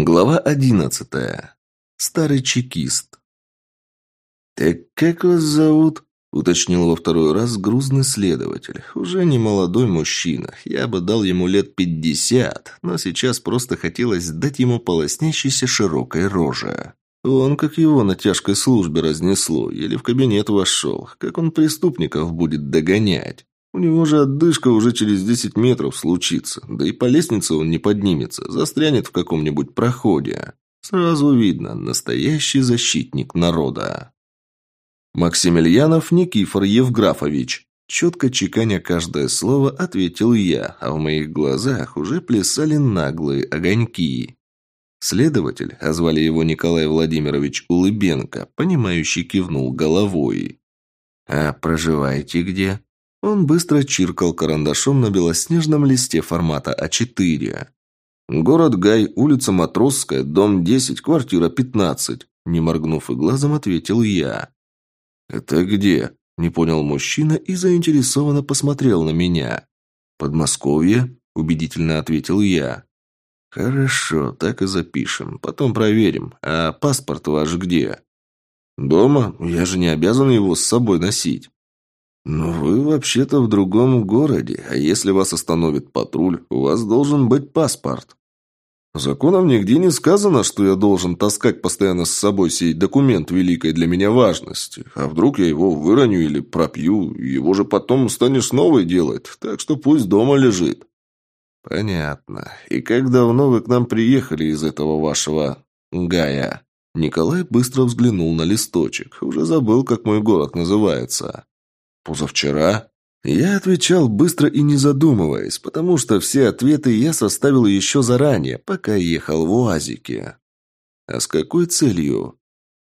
Глава одиннадцатая. Старый чекист. «Так как вас зовут?» – уточнил во второй раз грузный следователь. Уже не молодой мужчина. Я бы дал ему лет пятьдесят, но сейчас просто хотелось дать ему полоснящейся широкой роже. Он, как его на тяжкой службе разнесло, еле в кабинет вошел. Как он преступников будет догонять? У него же отдышка уже через десять метров случится, да и по лестнице он не поднимется, застрянет в каком-нибудь проходе. Сразу видно, настоящий защитник народа. Максимilianов Никифор Евграфович. Четко чеканя каждое слово, ответил я, а в моих глазах уже плясали наглые огоньки. Следователь, а звали его Николай Владимирович Улыбенко, понимающий кивнул головой. «А проживаете где?» Он быстро чиркал карандашом на белоснежном листе формата А4. «Город Гай, улица Матросская, дом 10, квартира 15», не моргнув и глазом, ответил я. «Это где?» – не понял мужчина и заинтересованно посмотрел на меня. «Подмосковье?» – убедительно ответил я. «Хорошо, так и запишем. Потом проверим. А паспорт ваш где?» «Дома? Я же не обязан его с собой носить». «Но вы вообще-то в другом городе, а если вас остановит патруль, у вас должен быть паспорт». «Законом нигде не сказано, что я должен таскать постоянно с собой сей документ великой для меня важности. А вдруг я его выроню или пропью, его же потом станешь новый делать, так что пусть дома лежит». «Понятно. И как давно вы к нам приехали из этого вашего... Гая?» Николай быстро взглянул на листочек. Уже забыл, как мой город называется. Позавчера? Я отвечал быстро и не задумываясь, потому что все ответы я составил еще заранее, пока ехал в УАЗике. А с какой целью?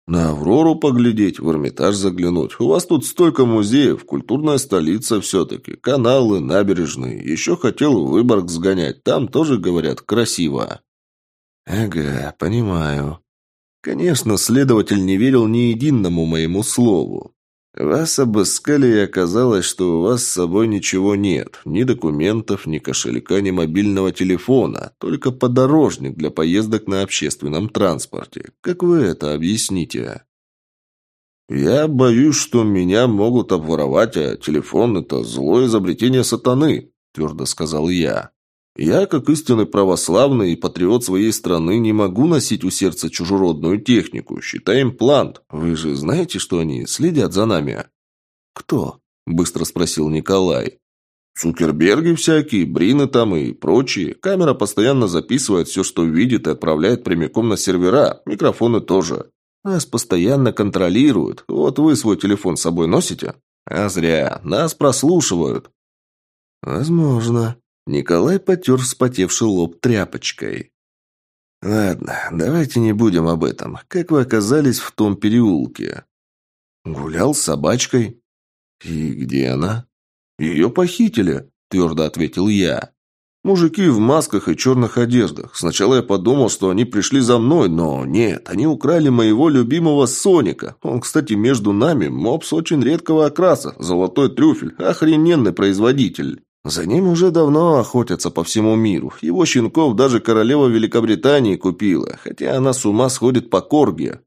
На Аврору поглядеть, в Эрмитаж заглянуть. У вас тут столько музеев, культурная столица все-таки, каналы, набережные. Еще хотел в Выборг сгонять, там тоже, говорят, красиво. Ага, понимаю. Конечно, следователь не верил ни единому моему слову. Вас обыскали и оказалось, что у вас с собой ничего нет. Ни документов, ни кошелька, ни мобильного телефона. Только подорожник для поездок на общественном транспорте. Как вы это объясните? Я боюсь, что меня могут обворовать, а телефон – это злое изобретение сатаны, твердо сказал я. Я, как истинный православный и патриот своей страны, не могу носить у сердца чужеродную технику. Считаем плант. Вы же знаете, что они следят за нами?» «Кто?» – быстро спросил Николай. «Цукерберги всякие, Брины там и прочие. Камера постоянно записывает все, что видит, и отправляет прямиком на сервера. Микрофоны тоже. Нас постоянно контролируют. Вот вы свой телефон с собой носите? А зря. Нас прослушивают». «Возможно», Николай потер вспотевший лоб тряпочкой. «Ладно, давайте не будем об этом. Как вы оказались в том переулке?» «Гулял с собачкой». «И где она?» «Ее похитили», – твердо ответил я. «Мужики в масках и черных одеждах. Сначала я подумал, что они пришли за мной, но нет, они украли моего любимого Соника. Он, кстати, между нами мопс очень редкого окраса, золотой трюфель, охрененный производитель». За ним уже давно охотятся по всему миру. Его щенков даже королева Великобритании купила, хотя она с ума сходит по корге».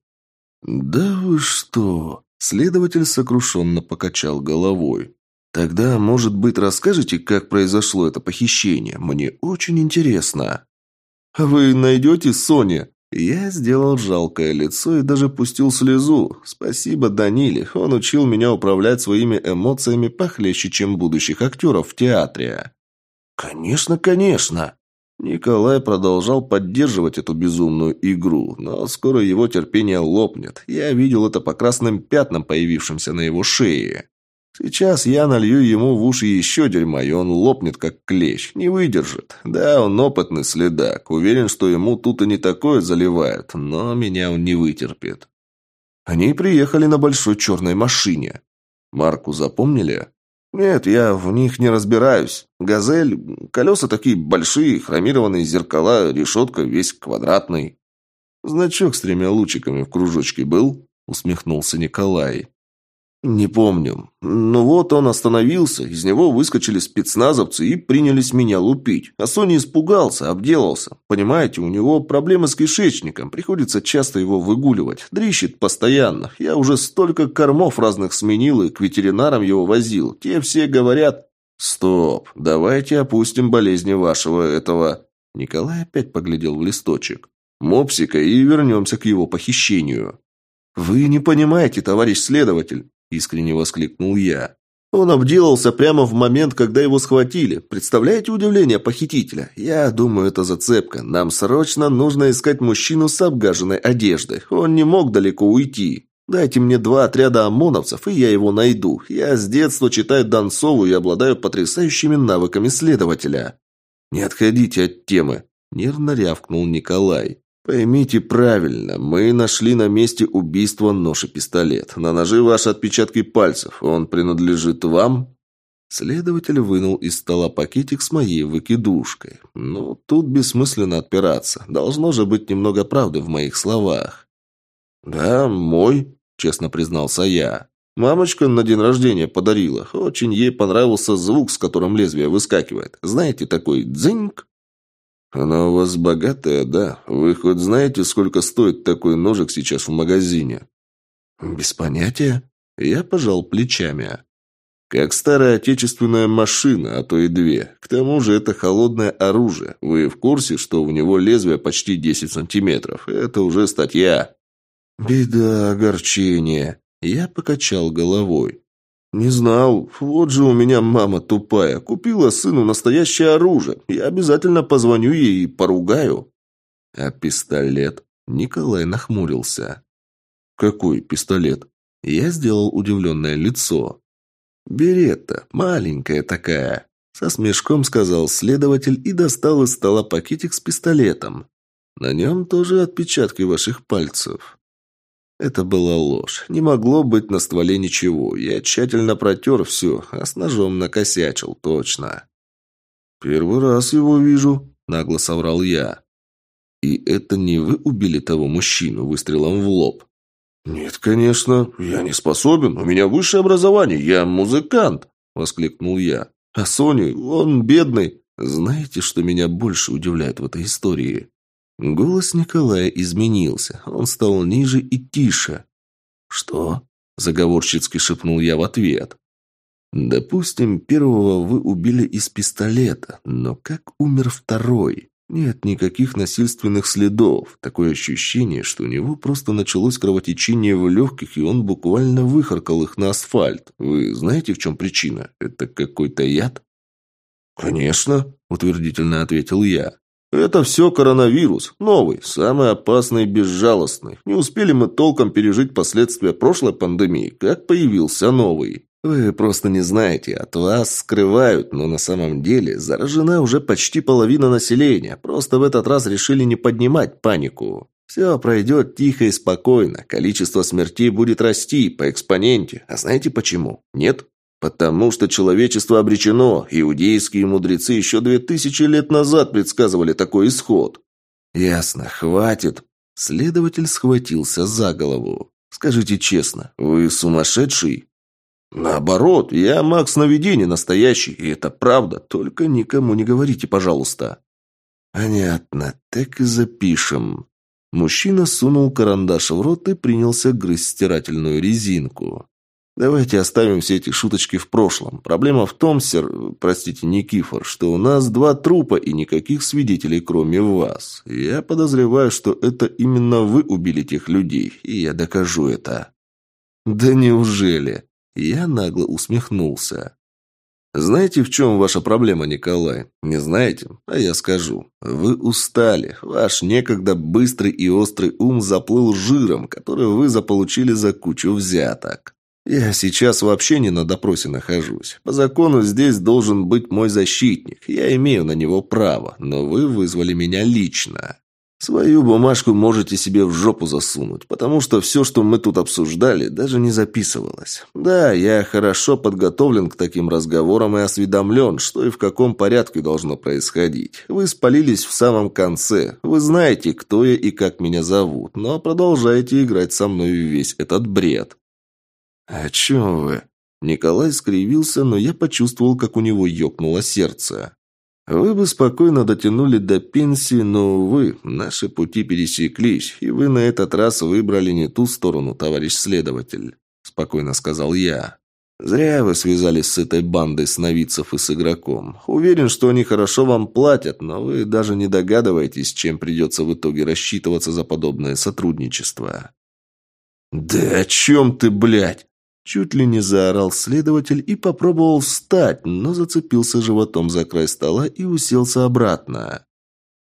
«Да вы что?» Следователь сокрушенно покачал головой. «Тогда, может быть, расскажете, как произошло это похищение? Мне очень интересно». «Вы найдете Соня?» Я сделал жалкое лицо и даже пустил слезу. Спасибо Даниле, он учил меня управлять своими эмоциями похлеще, чем будущих актеров в театре. «Конечно, конечно!» Николай продолжал поддерживать эту безумную игру, но скоро его терпение лопнет. Я видел это по красным пятнам, появившимся на его шее. Сейчас я налью ему в уши еще дерьма, и он лопнет, как клещ. Не выдержит. Да, он опытный следак. Уверен, что ему тут и не такое заливает, но меня он не вытерпит. Они приехали на большой черной машине. Марку запомнили? Нет, я в них не разбираюсь. Газель, колеса такие большие, хромированные зеркала, решетка весь квадратный. Значок с тремя лучиками в кружочке был? Усмехнулся Николай. «Не помню. Ну вот он остановился, из него выскочили спецназовцы и принялись меня лупить. А Соня испугался, обделался. Понимаете, у него проблемы с кишечником, приходится часто его выгуливать. Дрищет постоянно. Я уже столько кормов разных сменил и к ветеринарам его возил. Те все говорят...» «Стоп, давайте опустим болезни вашего этого...» Николай опять поглядел в листочек. «Мопсика и вернемся к его похищению». «Вы не понимаете, товарищ следователь искренне воскликнул я. Он обделался прямо в момент, когда его схватили. Представляете удивление похитителя? Я думаю, это зацепка. Нам срочно нужно искать мужчину с обгаженной одеждой. Он не мог далеко уйти. Дайте мне два отряда ОМОНовцев, и я его найду. Я с детства читаю Донцову и обладаю потрясающими навыками следователя. Не отходите от темы, нервно рявкнул Николай. «Поймите правильно, мы нашли на месте убийства нож и пистолет. На ноже ваши отпечатки пальцев. Он принадлежит вам?» Следователь вынул из стола пакетик с моей выкидушкой. «Ну, тут бессмысленно отпираться. Должно же быть немного правды в моих словах». «Да, мой», — честно признался я. «Мамочка на день рождения подарила. Очень ей понравился звук, с которым лезвие выскакивает. Знаете, такой дзиньк?» «Она у вас богатая, да? Вы хоть знаете, сколько стоит такой ножик сейчас в магазине?» «Без понятия». Я пожал плечами. «Как старая отечественная машина, а то и две. К тому же это холодное оружие. Вы в курсе, что у него лезвие почти 10 сантиметров? Это уже статья». «Беда, огорчение». Я покачал головой. «Не знал. Вот же у меня мама тупая. Купила сыну настоящее оружие. Я обязательно позвоню ей и поругаю». «А пистолет?» Николай нахмурился. «Какой пистолет?» Я сделал удивленное лицо. «Беретта, маленькая такая», — со смешком сказал следователь и достал из стола пакетик с пистолетом. «На нем тоже отпечатки ваших пальцев». Это была ложь. Не могло быть на стволе ничего. Я тщательно протер все, а с ножом накосячил, точно. «Первый раз его вижу», — нагло соврал я. «И это не вы убили того мужчину выстрелом в лоб?» «Нет, конечно, я не способен. У меня высшее образование, я музыкант», — воскликнул я. «А Соня, он бедный. Знаете, что меня больше удивляет в этой истории?» Голос Николая изменился. Он стал ниже и тише. «Что?» – заговорщицки шепнул я в ответ. «Допустим, первого вы убили из пистолета, но как умер второй? Нет никаких насильственных следов. Такое ощущение, что у него просто началось кровотечение в легких, и он буквально выхаркал их на асфальт. Вы знаете, в чем причина? Это какой-то яд?» «Конечно», – утвердительно ответил я. Это все коронавирус. Новый, самый опасный и безжалостный. Не успели мы толком пережить последствия прошлой пандемии, как появился новый. Вы просто не знаете, от вас скрывают, но на самом деле заражена уже почти половина населения. Просто в этот раз решили не поднимать панику. Все пройдет тихо и спокойно. Количество смертей будет расти по экспоненте. А знаете почему? Нет? Потому что человечество обречено. Иудейские мудрецы еще две тысячи лет назад предсказывали такой исход. Ясно, хватит. Следователь схватился за голову. Скажите честно, вы сумасшедший? Наоборот, я маг сновидений настоящий, и это правда. Только никому не говорите, пожалуйста. Понятно, так и запишем. Мужчина сунул карандаш в рот и принялся грызть стирательную резинку. Давайте оставим все эти шуточки в прошлом. Проблема в том, сэр, простите, Никифор, что у нас два трупа и никаких свидетелей, кроме вас. Я подозреваю, что это именно вы убили тех людей, и я докажу это». «Да неужели?» Я нагло усмехнулся. «Знаете, в чем ваша проблема, Николай? Не знаете? А я скажу. Вы устали. Ваш некогда быстрый и острый ум заплыл жиром, который вы заполучили за кучу взяток. Я сейчас вообще не на допросе нахожусь. По закону здесь должен быть мой защитник. Я имею на него право, но вы вызвали меня лично. Свою бумажку можете себе в жопу засунуть, потому что все, что мы тут обсуждали, даже не записывалось. Да, я хорошо подготовлен к таким разговорам и осведомлен, что и в каком порядке должно происходить. Вы спалились в самом конце. Вы знаете, кто я и как меня зовут, но продолжаете играть со мной весь этот бред. «О чем вы?» Николай скривился, но я почувствовал, как у него ёкнуло сердце. «Вы бы спокойно дотянули до пенсии, но, увы, наши пути пересеклись, и вы на этот раз выбрали не ту сторону, товарищ следователь», – спокойно сказал я. «Зря вы связались с этой бандой сновидцев и с игроком. Уверен, что они хорошо вам платят, но вы даже не догадываетесь, чем придется в итоге рассчитываться за подобное сотрудничество». «Да о чем ты, блядь?» Чуть ли не заорал следователь и попробовал встать, но зацепился животом за край стола и уселся обратно.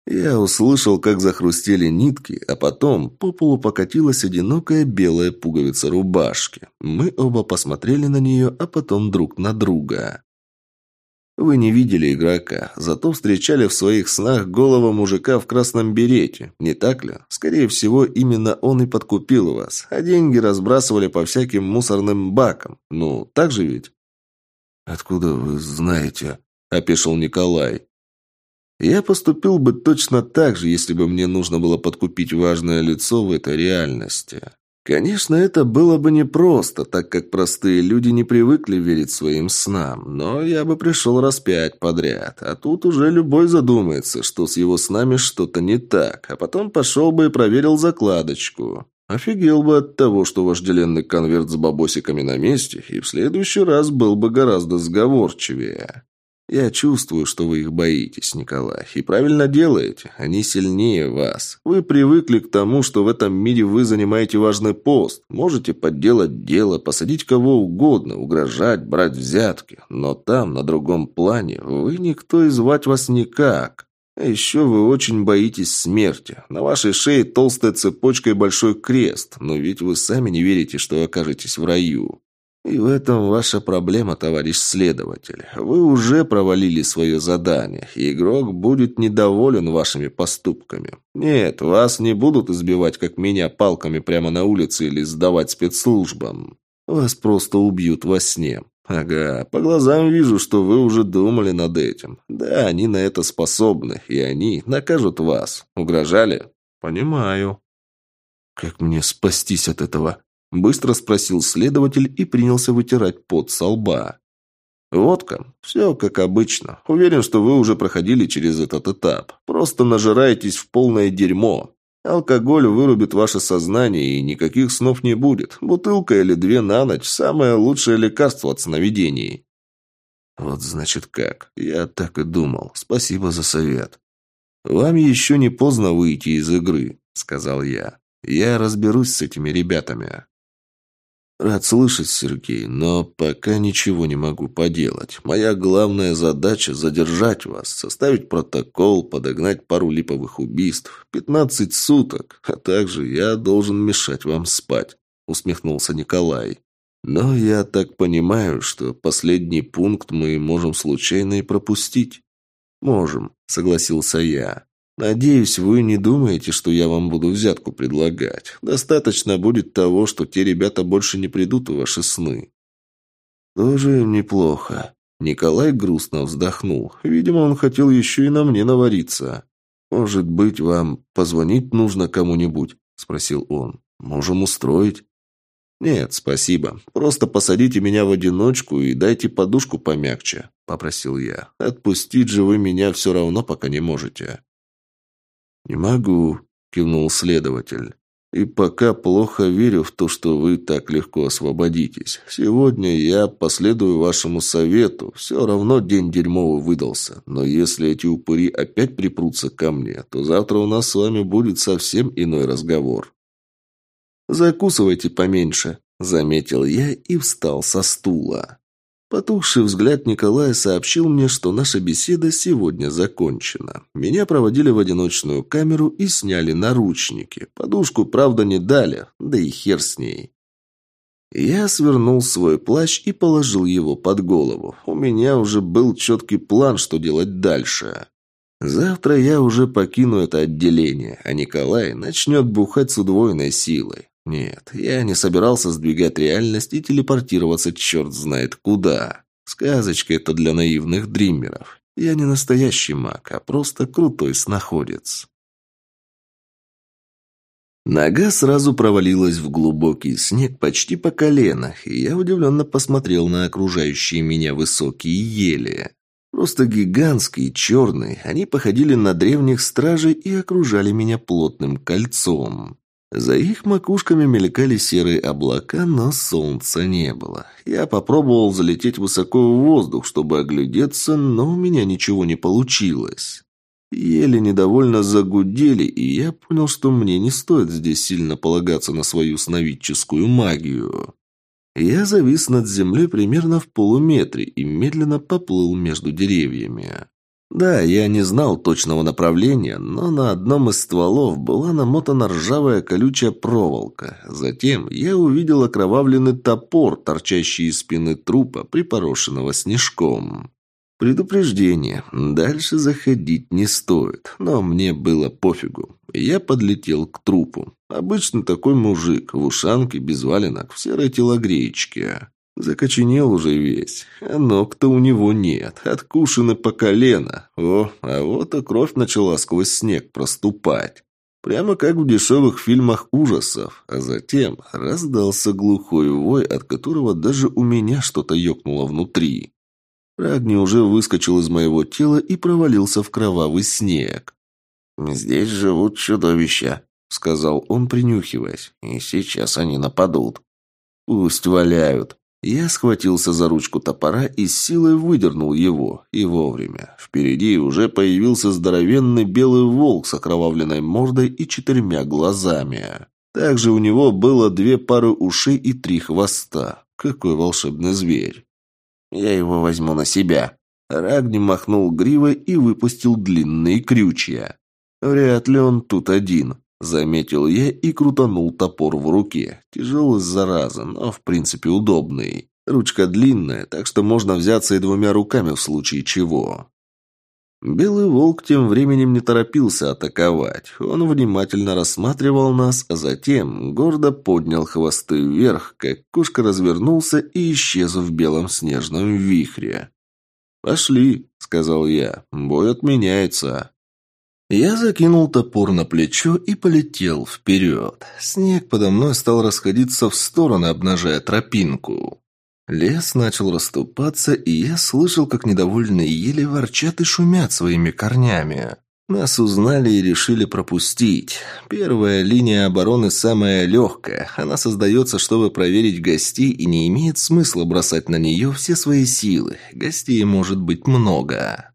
Я услышал, как захрустели нитки, а потом по полу покатилась одинокая белая пуговица рубашки. Мы оба посмотрели на нее, а потом друг на друга. Вы не видели игрока, зато встречали в своих снах голого мужика в красном берете, не так ли? Скорее всего, именно он и подкупил вас, а деньги разбрасывали по всяким мусорным бакам. Ну, так же ведь? «Откуда вы знаете?» – опешил Николай. «Я поступил бы точно так же, если бы мне нужно было подкупить важное лицо в этой реальности. Конечно, это было бы непросто, так как простые люди не привыкли верить своим снам, но я бы пришел раз пять подряд, а тут уже любой задумается, что с его снами что-то не так, а потом пошел бы и проверил закладочку. Офигел бы от того, что вожделенный конверт с бабосиками на месте, и в следующий раз был бы гораздо сговорчивее. «Я чувствую, что вы их боитесь, Николай, и правильно делаете. Они сильнее вас. Вы привыкли к тому, что в этом мире вы занимаете важный пост. Можете подделать дело, посадить кого угодно, угрожать, брать взятки. Но там, на другом плане, вы никто и звать вас никак. А еще вы очень боитесь смерти. На вашей шее толстая цепочка и большой крест, но ведь вы сами не верите, что окажетесь в раю. И в этом ваша проблема, товарищ следователь. Вы уже провалили свое задание, и игрок будет недоволен вашими поступками. Нет, вас не будут избивать, как меня, палками прямо на улице или сдавать спецслужбам. Вас просто убьют во сне. Ага, по глазам вижу, что вы уже думали над этим. Да, они на это способны, и они накажут вас. Угрожали? Понимаю. Как мне спастись от этого? Быстро спросил следователь и принялся вытирать пот со лба. «Водка. Все как обычно. Уверен, что вы уже проходили через этот этап. Просто нажираетесь в полное дерьмо. Алкоголь вырубит ваше сознание, и никаких снов не будет. Бутылка или две на ночь – самое лучшее лекарство от сновидений». «Вот значит как. Я так и думал. Спасибо за совет». «Вам еще не поздно выйти из игры», – сказал я. «Я разберусь с этими ребятами». «Рад слышать, Сергей, но пока ничего не могу поделать. Моя главная задача – задержать вас, составить протокол, подогнать пару липовых убийств, пятнадцать суток, а также я должен мешать вам спать», – усмехнулся Николай. «Но я так понимаю, что последний пункт мы можем случайно и пропустить». «Можем», – согласился я. «Надеюсь, вы не думаете, что я вам буду взятку предлагать. Достаточно будет того, что те ребята больше не придут в ваши сны». «Тоже неплохо». Николай грустно вздохнул. Видимо, он хотел еще и на мне навариться. «Может быть, вам позвонить нужно кому-нибудь?» – спросил он. «Можем устроить». «Нет, спасибо. Просто посадите меня в одиночку и дайте подушку помягче», – попросил я. «Отпустить же вы меня все равно пока не можете». «Не могу», – кивнул следователь. «И пока плохо верю в то, что вы так легко освободитесь. Сегодня я последую вашему совету. Все равно день дерьмовый выдался. Но если эти упыри опять припрутся ко мне, то завтра у нас с вами будет совсем иной разговор». «Закусывайте поменьше», – заметил я и встал со стула. Потухший взгляд Николая сообщил мне, что наша беседа сегодня закончена. Меня проводили в одиночную камеру и сняли наручники. Подушку, правда, не дали, да и хер с ней. Я свернул свой плащ и положил его под голову. У меня уже был четкий план, что делать дальше. Завтра я уже покину это отделение, а Николай начнет бухать с удвоенной силой. Нет, я не собирался сдвигать реальность и телепортироваться черт знает куда. Сказочка это для наивных дримеров. Я не настоящий маг, а просто крутой снаходец. Нога сразу провалилась в глубокий снег почти по колено, и я удивленно посмотрел на окружающие меня высокие ели. Просто гигантские, черные, они походили на древних стражей и окружали меня плотным кольцом. За их макушками мелькали серые облака, но солнца не было. Я попробовал залететь высоко в воздух, чтобы оглядеться, но у меня ничего не получилось. Еле недовольно загудели, и я понял, что мне не стоит здесь сильно полагаться на свою сновидческую магию. Я завис над землей примерно в полуметре и медленно поплыл между деревьями. Да, я не знал точного направления, но на одном из стволов была намотана ржавая колючая проволока. Затем я увидел окровавленный топор, торчащий из спины трупа, припорошенного снежком. Предупреждение. Дальше заходить не стоит, но мне было пофигу. Я подлетел к трупу. Обычно такой мужик, в ушанке, без валенок, в серой телогреечке. Закоченел уже весь, а ног-то у него нет, откушены по колено. О, а вот и кровь начала сквозь снег проступать. Прямо как в дешевых фильмах ужасов. А затем раздался глухой вой, от которого даже у меня что-то ёкнуло внутри. Рагни уже выскочил из моего тела и провалился в кровавый снег. «Здесь живут чудовища», — сказал он, принюхиваясь. «И сейчас они нападут». «Пусть валяют». Я схватился за ручку топора и с силой выдернул его. И вовремя. Впереди уже появился здоровенный белый волк с окровавленной мордой и четырьмя глазами. Также у него было две пары ушей и три хвоста. Какой волшебный зверь. Я его возьму на себя». Рагни махнул гривой и выпустил длинные крючья. «Вряд ли он тут один», — заметил я и крутанул топор в руке. Тяжелый зараза, но в принципе удобный. Ручка длинная, так что можно взяться и двумя руками в случае чего. Белый волк тем временем не торопился атаковать. Он внимательно рассматривал нас, а затем гордо поднял хвосты вверх, как кошка развернулся и исчез в белом снежном вихре. «Пошли», — сказал я, — «бой отменяется». Я закинул топор на плечо и полетел вперед. Снег подо мной стал расходиться в стороны, обнажая тропинку. Лес начал расступаться, и я слышал, как недовольные ели ворчат и шумят своими корнями. Нас узнали и решили пропустить. Первая линия обороны самая легкая. Она создается, чтобы проверить гостей, и не имеет смысла бросать на нее все свои силы. Гостей может быть много.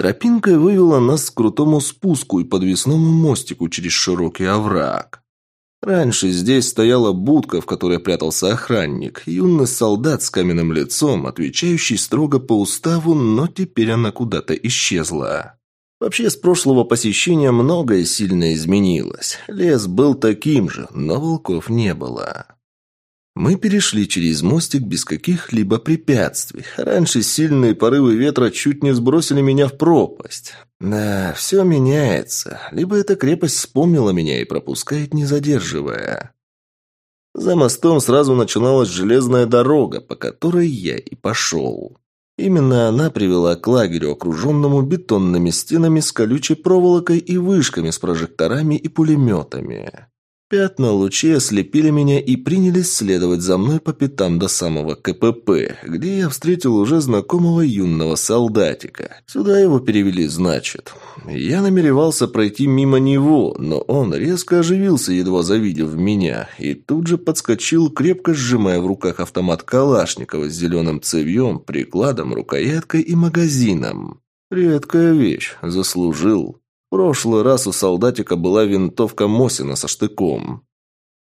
Тропинка вывела нас к крутому спуску и подвесному мостику через широкий овраг. Раньше здесь стояла будка, в которой прятался охранник, юный солдат с каменным лицом, отвечающий строго по уставу, но теперь она куда-то исчезла. Вообще, с прошлого посещения многое сильно изменилось. Лес был таким же, но волков не было. Мы перешли через мостик без каких-либо препятствий. Раньше сильные порывы ветра чуть не сбросили меня в пропасть. Да, все меняется. Либо эта крепость вспомнила меня и пропускает, не задерживая. За мостом сразу начиналась железная дорога, по которой я и пошел. Именно она привела к лагерю, окруженному бетонными стенами с колючей проволокой и вышками с прожекторами и пулеметами. Пятна лучей ослепили меня и принялись следовать за мной по пятам до самого КПП, где я встретил уже знакомого юного солдатика. Сюда его перевели, значит. Я намеревался пройти мимо него, но он резко оживился, едва завидев меня, и тут же подскочил, крепко сжимая в руках автомат Калашникова с зеленым цевьем, прикладом, рукояткой и магазином. Редкая вещь, заслужил прошлый раз у солдатика была винтовка Мосина со штыком.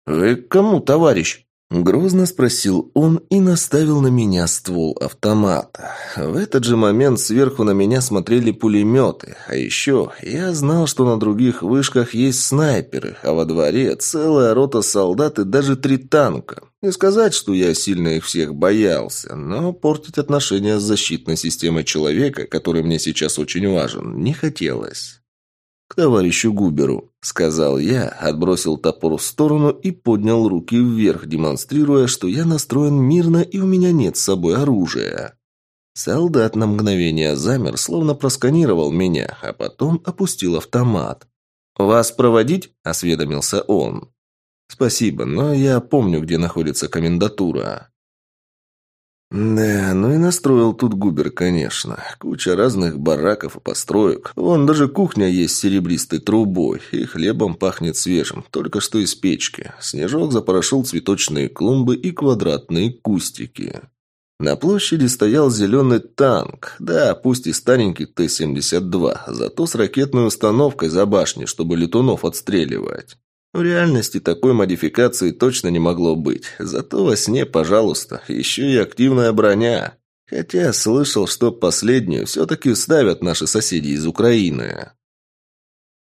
«Вы кому, товарищ?» Грозно спросил он и наставил на меня ствол автомата. В этот же момент сверху на меня смотрели пулеметы. А еще я знал, что на других вышках есть снайперы, а во дворе целая рота солдат и даже три танка. Не сказать, что я сильно их всех боялся, но портить отношения с защитной системой человека, который мне сейчас очень важен, не хотелось. «К товарищу Губеру», — сказал я, отбросил топор в сторону и поднял руки вверх, демонстрируя, что я настроен мирно и у меня нет с собой оружия. Солдат на мгновение замер, словно просканировал меня, а потом опустил автомат. «Вас проводить?» – осведомился он. «Спасибо, но я помню, где находится комендатура». Да, ну и настроил тут Губер, конечно. Куча разных бараков и построек. Вон даже кухня есть с серебристой трубой, и хлебом пахнет свежим, только что из печки. Снежок запорошил цветочные клумбы и квадратные кустики. На площади стоял зеленый танк. Да, пусть и старенький Т-72, зато с ракетной установкой за башней, чтобы летунов отстреливать. В реальности такой модификации точно не могло быть. Зато во сне, пожалуйста, еще и активная броня. Хотя слышал, что последнюю все-таки ставят наши соседи из Украины.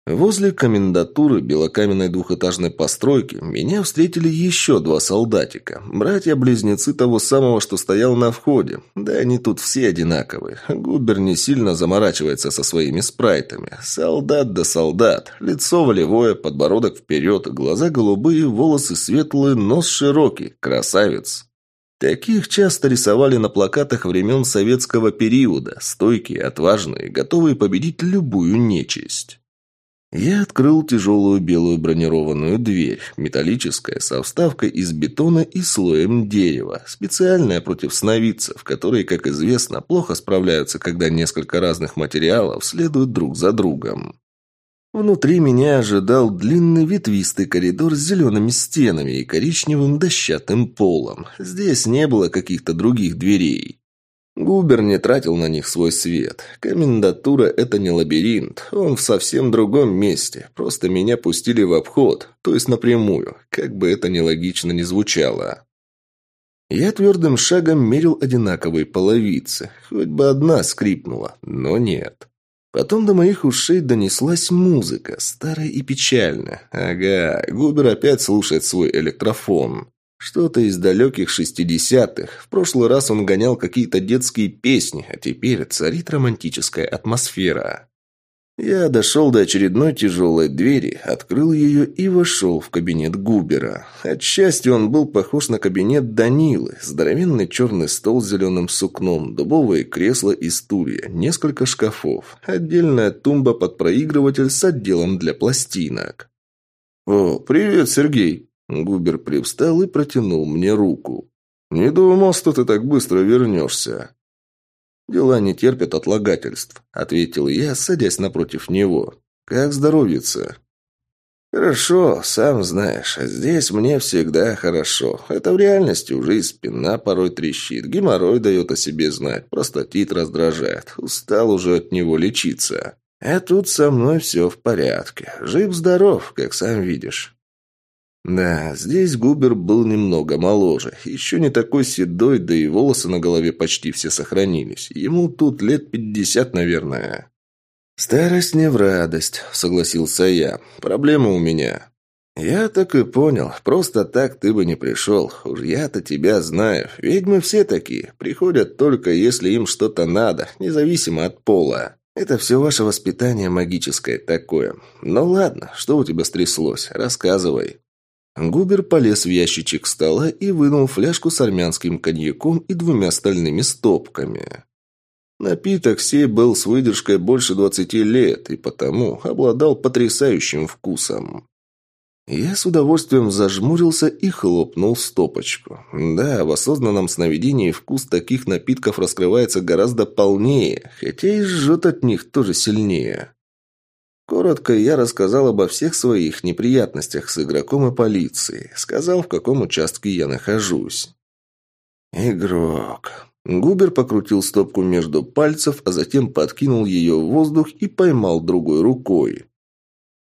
Возле комендатуры белокаменной двухэтажной постройки меня встретили еще два солдатика. Братья-близнецы того самого, что стоял на входе. Да они тут все одинаковые. Губер не сильно заморачивается со своими спрайтами. Солдат да солдат. Лицо волевое, подбородок вперед, глаза голубые, волосы светлые, нос широкий. Красавец. Таких часто рисовали на плакатах времен советского периода. Стойкие, отважные, готовые победить любую нечисть. Я открыл тяжелую белую бронированную дверь, металлическая, со вставкой из бетона и слоем дерева, специальная против сновидцев, которые, как известно, плохо справляются, когда несколько разных материалов следуют друг за другом. Внутри меня ожидал длинный ветвистый коридор с зелеными стенами и коричневым дощатым полом. Здесь не было каких-то других дверей. Губер не тратил на них свой свет. Комендатура – это не лабиринт. Он в совсем другом месте. Просто меня пустили в обход, то есть напрямую, как бы это нелогично ни звучало. Я твердым шагом мерил одинаковые половицы. Хоть бы одна скрипнула, но нет. Потом до моих ушей донеслась музыка, старая и печальная. Ага, Губер опять слушает свой электрофон. Что-то из далеких шестидесятых. В прошлый раз он гонял какие-то детские песни, а теперь царит романтическая атмосфера. Я дошел до очередной тяжелой двери, открыл ее и вошел в кабинет Губера. От счастья он был похож на кабинет Данилы. Здоровенный черный стол с зеленым сукном, дубовые кресла и стулья, несколько шкафов, отдельная тумба под проигрыватель с отделом для пластинок. «О, привет, Сергей!» Губер привстал и протянул мне руку. «Не думал, что ты так быстро вернешься». «Дела не терпят отлагательств», — ответил я, садясь напротив него. «Как здоровится?» «Хорошо, сам знаешь. Здесь мне всегда хорошо. Это в реальности уже и спина порой трещит, геморрой дает о себе знать, простатит раздражает. Устал уже от него лечиться. А тут со мной все в порядке. Жив-здоров, как сам видишь». Да, здесь Губер был немного моложе, еще не такой седой, да и волосы на голове почти все сохранились. Ему тут лет пятьдесят, наверное. «Старость не в радость», — согласился я. «Проблема у меня». «Я так и понял. Просто так ты бы не пришел. Уж я-то тебя знаю. Ведьмы все такие. Приходят только, если им что-то надо, независимо от пола. Это все ваше воспитание магическое такое. Ну ладно, что у тебя стряслось? Рассказывай». Губер полез в ящичек стола и вынул фляжку с армянским коньяком и двумя стальными стопками. Напиток сей был с выдержкой больше двадцати лет и потому обладал потрясающим вкусом. Я с удовольствием зажмурился и хлопнул стопочку. Да, в осознанном сновидении вкус таких напитков раскрывается гораздо полнее, хотя и жжет от них тоже сильнее. Коротко я рассказал обо всех своих неприятностях с игроком и полицией. Сказал, в каком участке я нахожусь. «Игрок». Губер покрутил стопку между пальцев, а затем подкинул ее в воздух и поймал другой рукой.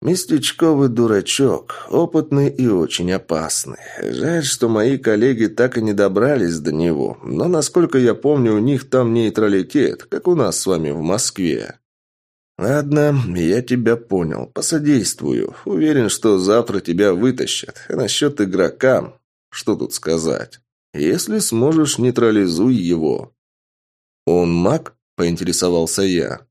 «Местечковый дурачок, опытный и очень опасный. Жаль, что мои коллеги так и не добрались до него, но, насколько я помню, у них там нейтралитет, как у нас с вами в Москве». «Ладно, я тебя понял. Посодействую. Уверен, что завтра тебя вытащат. А насчет игрока... Что тут сказать? Если сможешь, нейтрализуй его». «Он маг?» – поинтересовался я.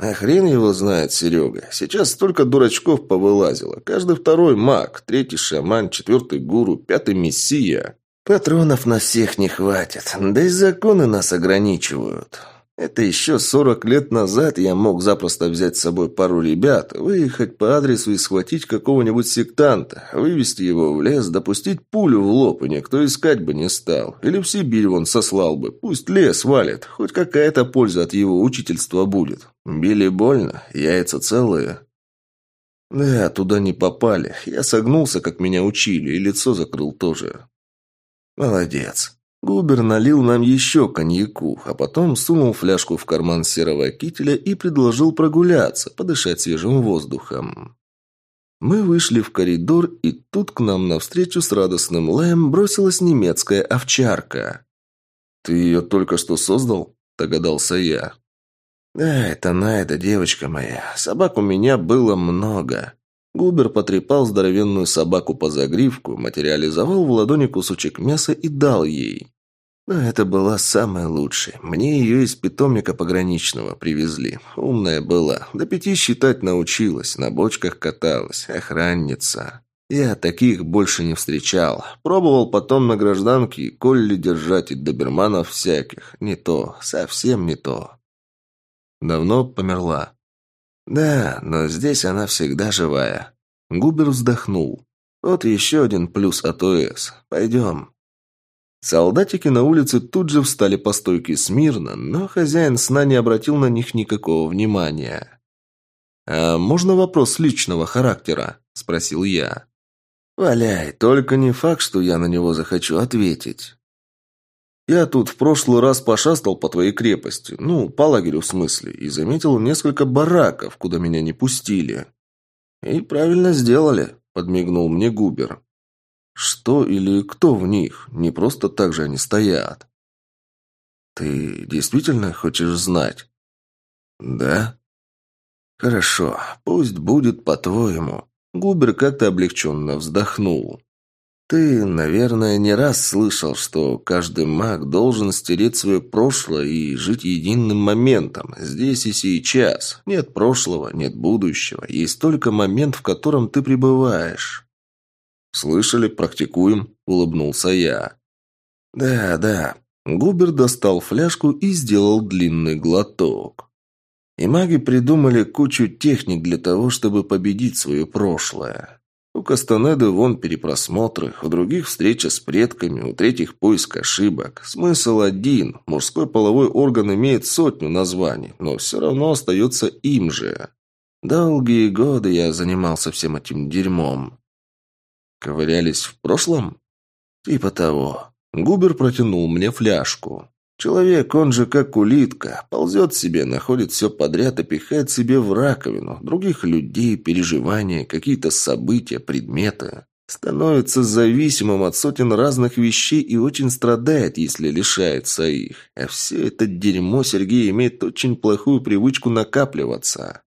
«А хрен его знает, Серега. Сейчас столько дурачков повылазило. Каждый второй маг, третий шаман, четвертый гуру, пятый мессия. Патронов на всех не хватит. Да и законы нас ограничивают. Это еще сорок лет назад я мог запросто взять с собой пару ребят, выехать по адресу и схватить какого-нибудь сектанта, вывести его в лес, допустить пулю в лоб, и никто искать бы не стал. Или в Сибирь вон сослал бы, пусть лес валит, хоть какая-то польза от его учительства будет. Били больно, яйца целые. Да, туда не попали. Я согнулся, как меня учили, и лицо закрыл тоже. Молодец. Губер налил нам еще коньяку, а потом сунул фляжку в карман серого кителя и предложил прогуляться, подышать свежим воздухом. Мы вышли в коридор, и тут к нам навстречу с радостным лаем бросилась немецкая овчарка. «Ты ее только что создал?» – догадался я. «Да, это Найда, девочка моя. Собак у меня было много». Губер потрепал здоровенную собаку по загривку, материализовал в ладони кусочек мяса и дал ей. Но это была самая лучшая. Мне ее из питомника пограничного привезли. Умная была. До пяти считать научилась, на бочках каталась, охранница. Я таких больше не встречал. Пробовал потом на гражданке колли держать и доберманов всяких. Не то, совсем не то. Давно померла. Да, но здесь она всегда живая. Губер вздохнул. Вот еще один плюс от ОС. Пойдем. Солдатики на улице тут же встали по стойке смирно, но хозяин сна не обратил на них никакого внимания. «А можно вопрос личного характера?» – спросил я. «Валяй, только не факт, что я на него захочу ответить». Я тут в прошлый раз пошастал по твоей крепости, ну, по лагерю в смысле, и заметил несколько бараков, куда меня не пустили. И правильно сделали, подмигнул мне Губер. Что или кто в них? Не просто так же они стоят. Ты действительно хочешь знать? Да? Хорошо, пусть будет по-твоему. Губер как-то облегченно вздохнул. Ты, наверное, не раз слышал, что каждый маг должен стереть свое прошлое и жить единым моментом, здесь и сейчас. Нет прошлого, нет будущего, есть только момент, в котором ты пребываешь. «Слышали, практикуем», — улыбнулся я. «Да, да». Губер достал фляжку и сделал длинный глоток. И маги придумали кучу техник для того, чтобы победить свое прошлое. У Кастанеды вон перепросмотры, у других встреча с предками, у третьих поиск ошибок. Смысл один. Мужской половой орган имеет сотню названий, но все равно остается им же. Долгие годы я занимался всем этим дерьмом. Ковырялись в прошлом? Типа того. Губер протянул мне фляжку. Человек, он же как улитка, ползет себе, находит все подряд и пихает себе в раковину. Других людей, переживания, какие-то события, предметы. Становится зависимым от сотен разных вещей и очень страдает, если лишается их. А все это дерьмо Сергей имеет очень плохую привычку накапливаться.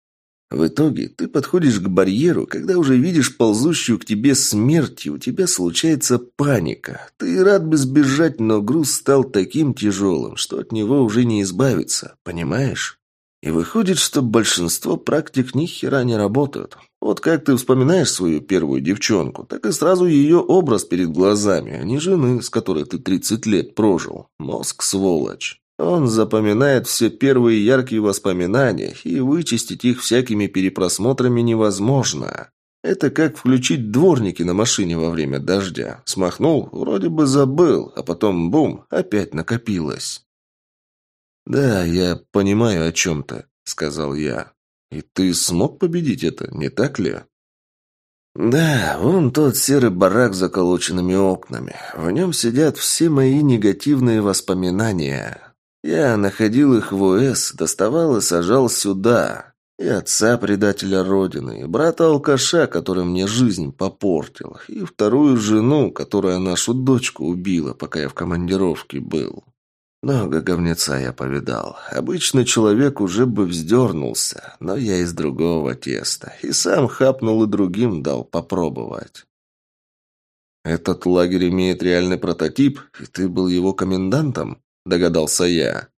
В итоге ты подходишь к барьеру, когда уже видишь ползущую к тебе смерть, и у тебя случается паника. Ты рад бы сбежать, но груз стал таким тяжелым, что от него уже не избавиться, понимаешь? И выходит, что большинство практик ни хера не работают. Вот как ты вспоминаешь свою первую девчонку, так и сразу ее образ перед глазами, а не жены, с которой ты 30 лет прожил. Мозг сволочь. Он запоминает все первые яркие воспоминания, и вычистить их всякими перепросмотрами невозможно. Это как включить дворники на машине во время дождя. Смахнул, вроде бы забыл, а потом бум, опять накопилось. «Да, я понимаю о чем то сказал я. «И ты смог победить это, не так ли?» «Да, вон тот серый барак с заколоченными окнами. В нем сидят все мои негативные воспоминания. Я находил их в ОС, доставал и сажал сюда. И отца предателя Родины, и брата-алкаша, который мне жизнь попортил, и вторую жену, которая нашу дочку убила, пока я в командировке был. Много говнеца я повидал. Обычный человек уже бы вздернулся, но я из другого теста. И сам хапнул и другим дал попробовать. Этот лагерь имеет реальный прототип, и ты был его комендантом? Догадался я.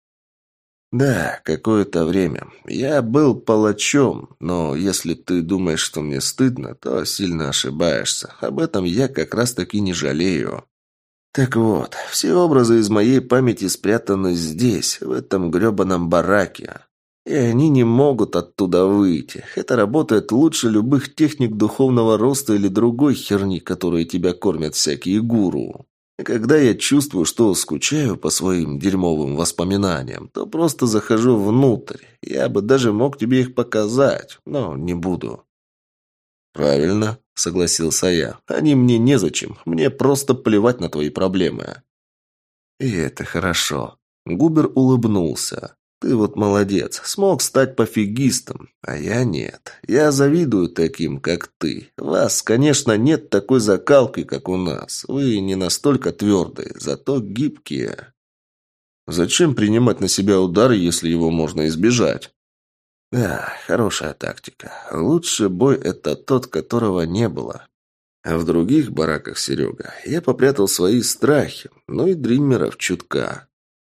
«Да, какое-то время. Я был палачом, но если ты думаешь, что мне стыдно, то сильно ошибаешься. Об этом я как раз-таки не жалею». Так вот, все образы из моей памяти спрятаны здесь, в этом гребаном бараке. И они не могут оттуда выйти. Это работает лучше любых техник духовного роста или другой херни, которые тебя кормят всякие гуру. И когда я чувствую, что скучаю по своим дерьмовым воспоминаниям, то просто захожу внутрь. Я бы даже мог тебе их показать, но не буду. «Правильно», — согласился я. «Они мне незачем. Мне просто плевать на твои проблемы». «И это хорошо». Губер улыбнулся. Ты вот молодец, смог стать пофигистом, а я нет. Я завидую таким, как ты. Вас, конечно, нет такой закалки, как у нас. Вы не настолько твердые, зато гибкие. Зачем принимать на себя удары, если его можно избежать? Да, хорошая тактика. Лучший бой – это тот, которого не было. А в других бараках, Серега, я попрятал свои страхи, но и дриммеров чутка.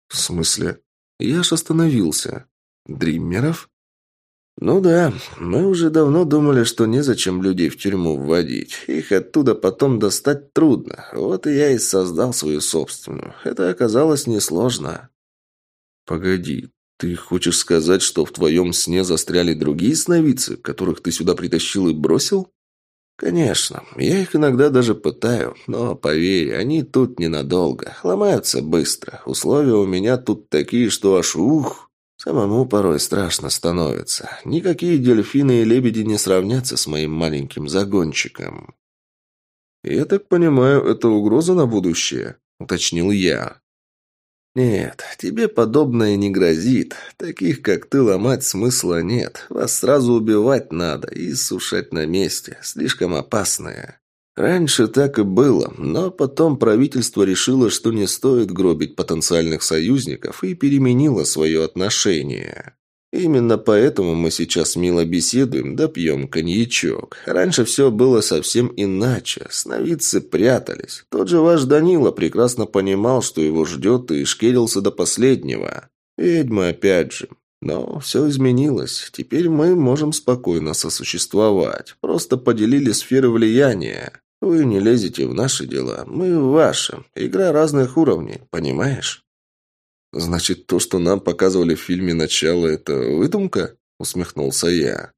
В смысле? Я аж остановился. Дриммеров? Ну да, мы уже давно думали, что незачем людей в тюрьму вводить. Их оттуда потом достать трудно. Вот и я и создал свою собственную. Это оказалось несложно. Погоди, ты хочешь сказать, что в твоем сне застряли другие сновидцы, которых ты сюда притащил и бросил? «Конечно. Я их иногда даже пытаю, но, поверь, они тут ненадолго. Ломаются быстро. Условия у меня тут такие, что аж ух!» Самому порой страшно становится. Никакие дельфины и лебеди не сравнятся с моим маленьким загончиком. «Я так понимаю, это угроза на будущее?» – уточнил я. «Нет, тебе подобное не грозит. Таких, как ты, ломать смысла нет. Вас сразу убивать надо и сушать на месте. Слишком опасное. Раньше так и было, но потом правительство решило, что не стоит гробить потенциальных союзников и переменило свое отношение. Именно поэтому мы сейчас мило беседуем да пьем коньячок. Раньше все было совсем иначе. Сновидцы прятались. Тот же ваш Данила прекрасно понимал, что его ждет, и шкерился до последнего. Ведьмы опять же. Но все изменилось. Теперь мы можем спокойно сосуществовать. Просто поделили сферы влияния. Вы не лезете в наши дела, мы в ваши. Игра разных уровней, понимаешь? «Значит, то, что нам показывали в фильме «Начало» — это выдумка?» — усмехнулся я.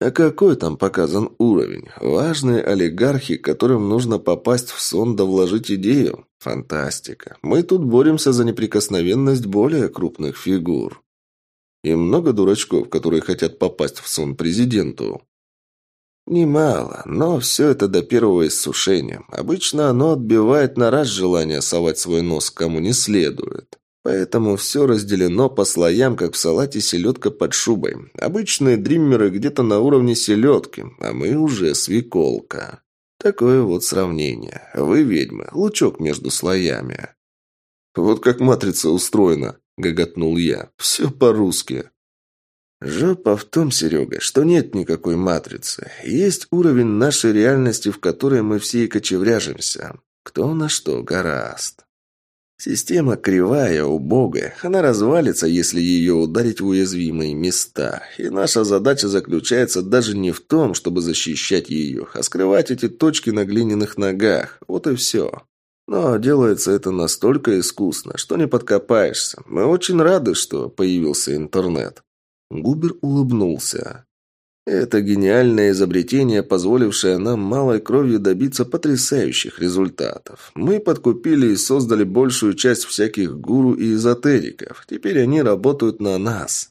А какой там показан уровень? Важные олигархи, которым нужно попасть в сон да вложить идею? Фантастика. Мы тут боремся за неприкосновенность более крупных фигур. И много дурачков, которые хотят попасть в сон президенту. Немало, но все это до первого иссушения. Обычно оно отбивает на раз желание совать свой нос кому не следует. Поэтому все разделено по слоям, как в салате селедка под шубой. Обычные дриммеры где-то на уровне селедки, а мы уже свеколка. Такое вот сравнение. Вы ведьмы, лучок между слоями. «Вот как матрица устроена», — гоготнул я. «Все по-русски». Жопа в том, Серега, что нет никакой матрицы. Есть уровень нашей реальности, в которой мы все и кочевряжемся. Кто на что гораст. Система кривая, убогая. Она развалится, если ее ударить в уязвимые места. И наша задача заключается даже не в том, чтобы защищать ее, а скрывать эти точки на глиняных ногах. Вот и все. Но делается это настолько искусно, что не подкопаешься. Мы очень рады, что появился интернет. Губер улыбнулся. Это гениальное изобретение, позволившее нам малой кровью добиться потрясающих результатов. Мы подкупили и создали большую часть всяких гуру и эзотериков. Теперь они работают на нас.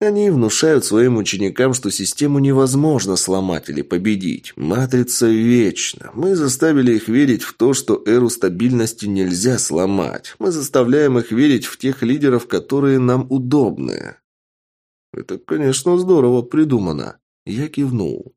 Они внушают своим ученикам, что систему невозможно сломать или победить. Матрица вечна. Мы заставили их верить в то, что эру стабильности нельзя сломать. Мы заставляем их верить в тех лидеров, которые нам удобны. Это, конечно, здорово придумано. Я кивнул.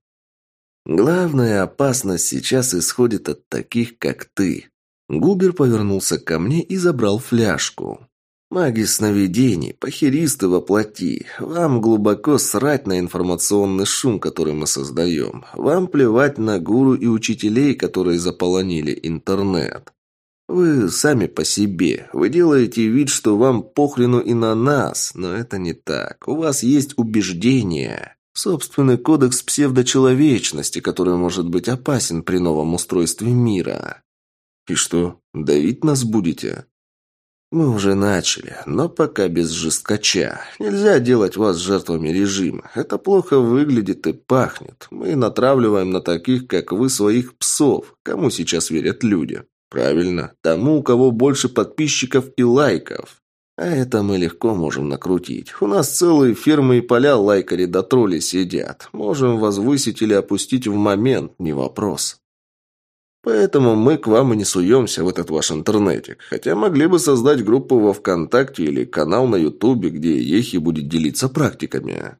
«Главная опасность сейчас исходит от таких, как ты». Губер повернулся ко мне и забрал фляжку. «Маги сновидений, похеристы воплоти, вам глубоко срать на информационный шум, который мы создаем. Вам плевать на гуру и учителей, которые заполонили интернет. Вы сами по себе. Вы делаете вид, что вам похрену и на нас, но это не так. У вас есть убеждения». Собственный кодекс псевдочеловечности, который может быть опасен при новом устройстве мира. И что, давить нас будете?» «Мы уже начали, но пока без жесткача. Нельзя делать вас жертвами режима. Это плохо выглядит и пахнет. Мы натравливаем на таких, как вы, своих псов. Кому сейчас верят люди? Правильно, тому, у кого больше подписчиков и лайков. А это мы легко можем накрутить. У нас целые фермы и поля лайкари до тролли сидят. Можем возвысить или опустить в момент, не вопрос. Поэтому мы к вам и не суемся в этот ваш интернетик. Хотя могли бы создать группу во ВКонтакте или канал на Ютубе, где Ехи будет делиться практиками.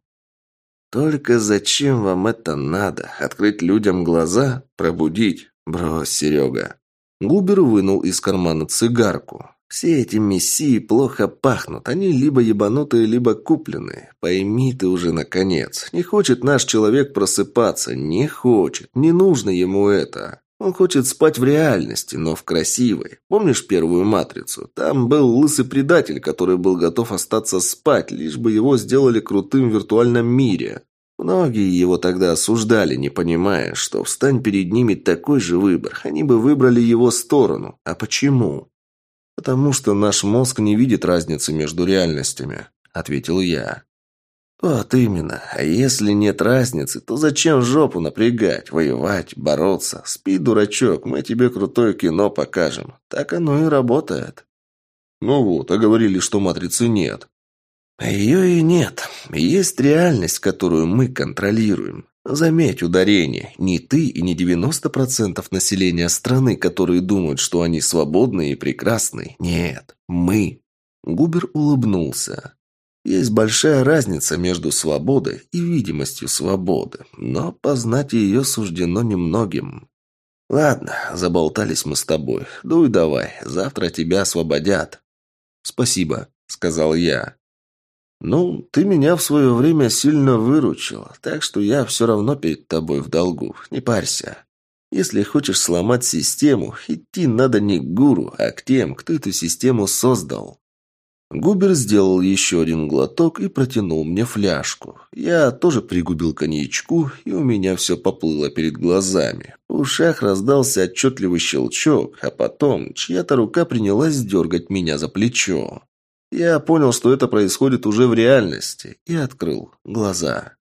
Только зачем вам это надо? Открыть людям глаза? Пробудить? Брось, Серега. Губер вынул из кармана цигарку. Все эти мессии плохо пахнут. Они либо ебанутые, либо купленные. Пойми ты уже, наконец. Не хочет наш человек просыпаться. Не хочет. Не нужно ему это. Он хочет спать в реальности, но в красивой. Помнишь первую «Матрицу»? Там был лысый предатель, который был готов остаться спать, лишь бы его сделали крутым в виртуальном мире. Многие его тогда осуждали, не понимая, что встань перед ними такой же выбор, они бы выбрали его сторону. А почему? «Потому что наш мозг не видит разницы между реальностями», — ответил я. «Вот именно. А если нет разницы, то зачем жопу напрягать, воевать, бороться? Спи, дурачок, мы тебе крутое кино покажем. Так оно и работает». «Ну вот, а говорили, что матрицы нет». «Ее и нет. Есть реальность, которую мы контролируем. Заметь ударение. Не ты и не 90% населения страны, которые думают, что они свободны и прекрасны. Нет, мы». Губер улыбнулся. Есть большая разница между свободой и видимостью свободы, но познать ее суждено немногим. Ладно, заболтались мы с тобой. Дуй давай, завтра тебя освободят. Спасибо, сказал я. Ну, ты меня в свое время сильно выручил, так что я все равно перед тобой в долгу. Не парься. Если хочешь сломать систему, идти надо не к гуру, а к тем, кто эту систему создал. Губер сделал еще один глоток и протянул мне фляжку. Я тоже пригубил коньячку, и у меня все поплыло перед глазами. В ушах раздался отчетливый щелчок, а потом чья-то рука принялась дергать меня за плечо. Я понял, что это происходит уже в реальности, и открыл глаза.